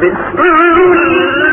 بسم الله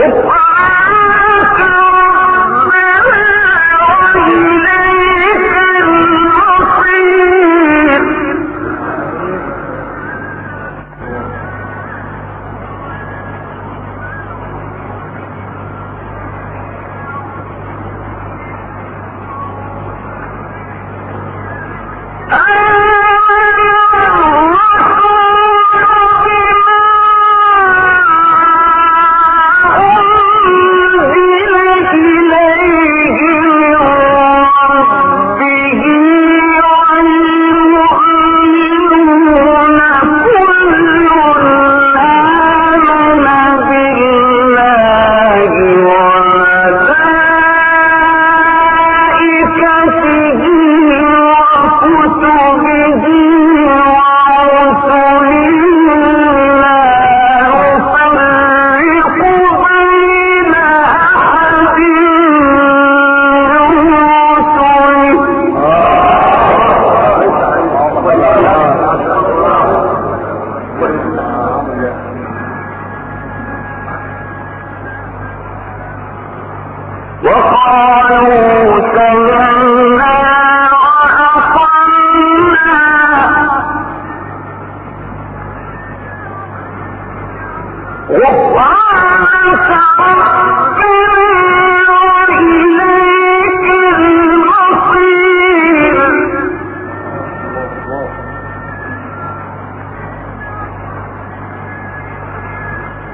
with